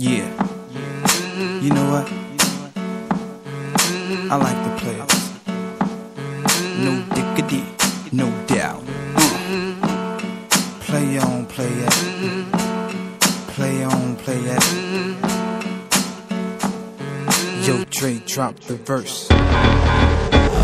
Yeah. You know what? I like the players. No diggity, no doubt. Play on, play it. Play on, play it. Yo, Dre, drop the verse.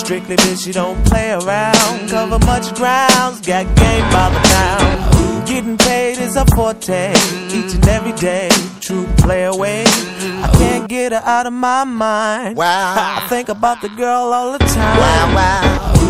Strictly bitch, you don't play around. Cover much grounds, got game by the pound. Getting paid is a forte, each and every day. True play away. I can't get her out of my mind. Wow. I think about the girl all the time. Wow, wow.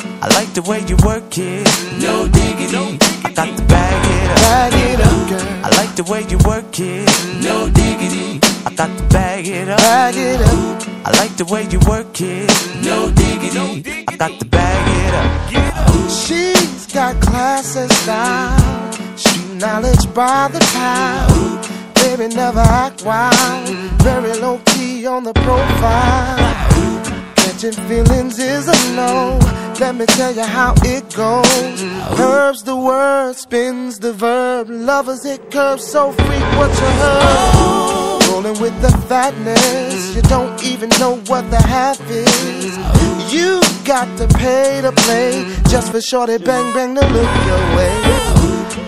I like the way you work it. No diggity. I got to bag it up. bag it up, girl. I like the way you work it. No diggity. I got to bag it up. Bag it up, I like the way you work it. No diggity. I got to bag it up. she's got class and style. Street knowledge by the pound. Baby, never act wild. Very low key on the profile. Catching feelings is a no. Let me tell you how it goes. Curves the word, spins the verb. Lovers it curves so freak what you heard. Rolling with the fatness, you don't even know what the half is. You got to pay to play just for shorty bang bang to look your way.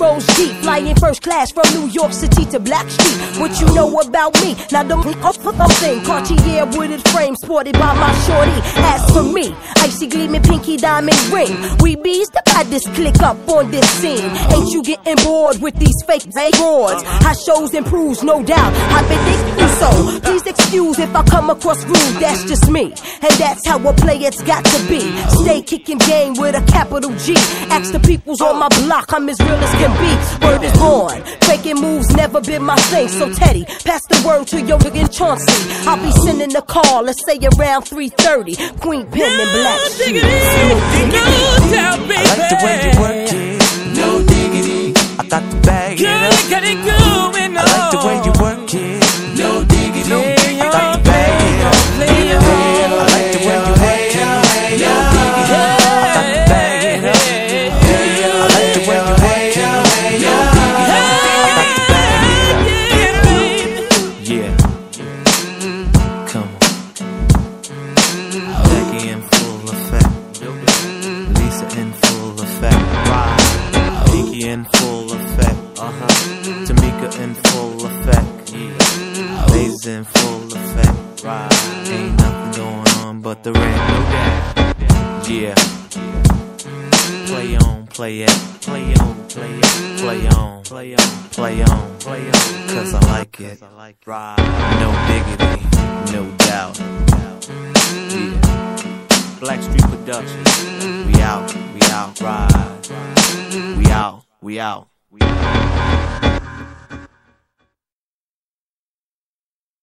Rose deep, flying first class from New York City to Blackstreet. What you know about me? Now the up thing, Cartier wooded frame sported by my shorty. As for me, icy gleaming pinky diamond ring. We bees the baddest click up on this scene. Ain't you getting bored with these fake broads? How shows improves, no doubt. I've been so. Please excuse if I come across rude, that's just me. And that's how a player's got to be. Stay kicking game with a capital G. Ask the peoples on my block, I'm as real as can be. Word is born. Faking moves never been my thing. So Teddy, pass the word to your nigga Chauncey. I'll be sending a call, let's say around 3:30. Queen Pen and Black Sheep. I like the way you work it. No diggity. I got to bag it up. I like Ain't nothing going on but the rain. Yeah. Play on, play it. Play on, play it. Play on, play on, play on, play on. Cause I like it. Right. No diggity, no doubt. Yeah. Blackstreet Productions. We out, we out, ride. We out. We out.